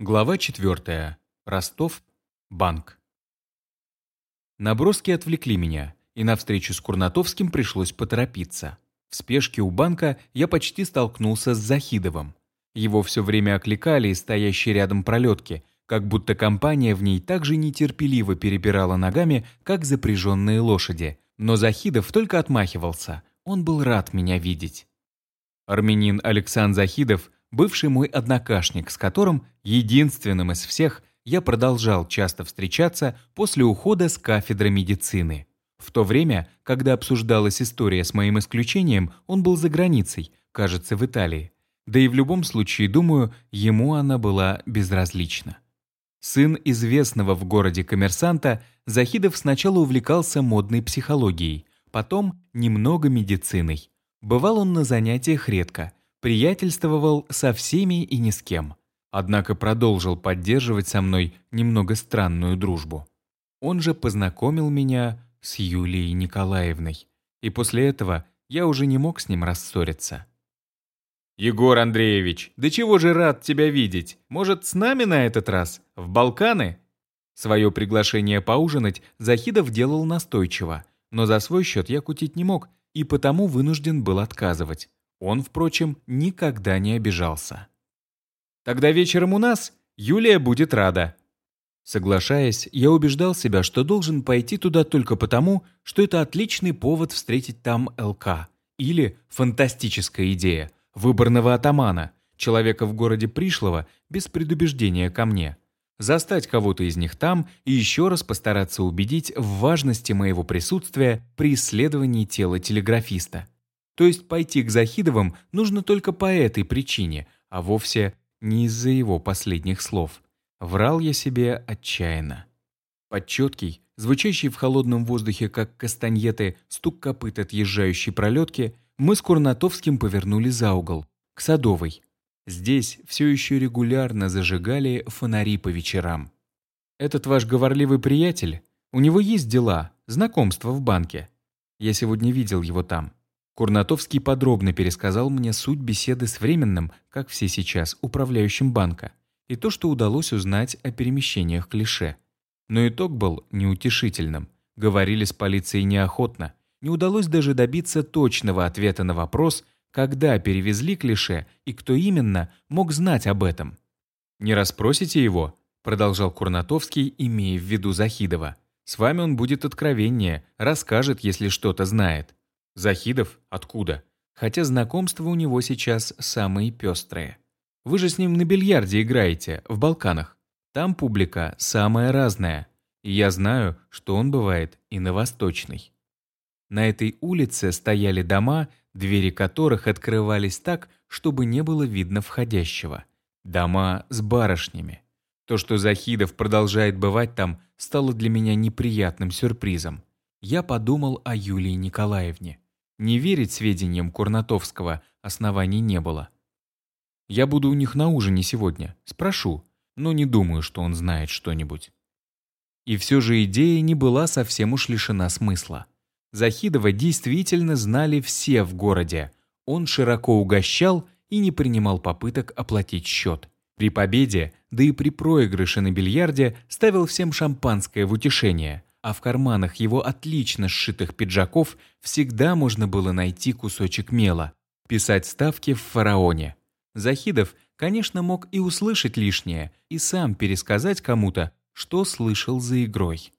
Глава 4. Ростов. Банк. Наброски отвлекли меня, и на встречу с Курнатовским пришлось поторопиться. В спешке у банка я почти столкнулся с Захидовым. Его все время окликали из стоящей рядом пролетки, как будто компания в ней так же нетерпеливо перебирала ногами, как запряженные лошади. Но Захидов только отмахивался. Он был рад меня видеть. Армянин Александр Захидов – бывший мой однокашник, с которым, единственным из всех, я продолжал часто встречаться после ухода с кафедры медицины. В то время, когда обсуждалась история с моим исключением, он был за границей, кажется, в Италии. Да и в любом случае, думаю, ему она была безразлична. Сын известного в городе коммерсанта, Захидов сначала увлекался модной психологией, потом немного медициной. Бывал он на занятиях редко, приятельствовал со всеми и ни с кем. Однако продолжил поддерживать со мной немного странную дружбу. Он же познакомил меня с Юлией Николаевной. И после этого я уже не мог с ним рассориться. «Егор Андреевич, да чего же рад тебя видеть? Может, с нами на этот раз? В Балканы?» Свое приглашение поужинать Захидов делал настойчиво, но за свой счет я кутить не мог и потому вынужден был отказывать. Он, впрочем, никогда не обижался. «Тогда вечером у нас Юлия будет рада». Соглашаясь, я убеждал себя, что должен пойти туда только потому, что это отличный повод встретить там ЛК. Или фантастическая идея – выборного атамана, человека в городе пришлого, без предубеждения ко мне. Застать кого-то из них там и еще раз постараться убедить в важности моего присутствия при исследовании тела телеграфиста. То есть пойти к Захидовым нужно только по этой причине, а вовсе не из-за его последних слов. Врал я себе отчаянно. Под четкий, звучащий в холодном воздухе, как кастаньеты, стук копыт отъезжающей пролетки, мы с Курнатовским повернули за угол, к Садовой. Здесь все еще регулярно зажигали фонари по вечерам. «Этот ваш говорливый приятель? У него есть дела, знакомства в банке. Я сегодня видел его там. Курнатовский подробно пересказал мне суть беседы с временным, как все сейчас, управляющим банка, и то, что удалось узнать о перемещениях клише. Но итог был неутешительным. Говорили с полицией неохотно. Не удалось даже добиться точного ответа на вопрос, когда перевезли клише и кто именно мог знать об этом. «Не расспросите его?» – продолжал Курнатовский, имея в виду Захидова. «С вами он будет откровеннее, расскажет, если что-то знает. Захидов? Откуда? Хотя знакомства у него сейчас самые пестрые. Вы же с ним на бильярде играете, в Балканах. Там публика самая разная. И я знаю, что он бывает и на Восточной. На этой улице стояли дома, двери которых открывались так, чтобы не было видно входящего. Дома с барышнями. То, что Захидов продолжает бывать там, стало для меня неприятным сюрпризом. Я подумал о Юлии Николаевне. Не верить сведениям Курнатовского оснований не было. Я буду у них на ужине сегодня, спрошу, но не думаю, что он знает что-нибудь. И все же идея не была совсем уж лишена смысла. Захидова действительно знали все в городе. Он широко угощал и не принимал попыток оплатить счет. При победе, да и при проигрыше на бильярде ставил всем шампанское в утешение – а в карманах его отлично сшитых пиджаков всегда можно было найти кусочек мела, писать ставки в фараоне. Захидов, конечно, мог и услышать лишнее, и сам пересказать кому-то, что слышал за игрой.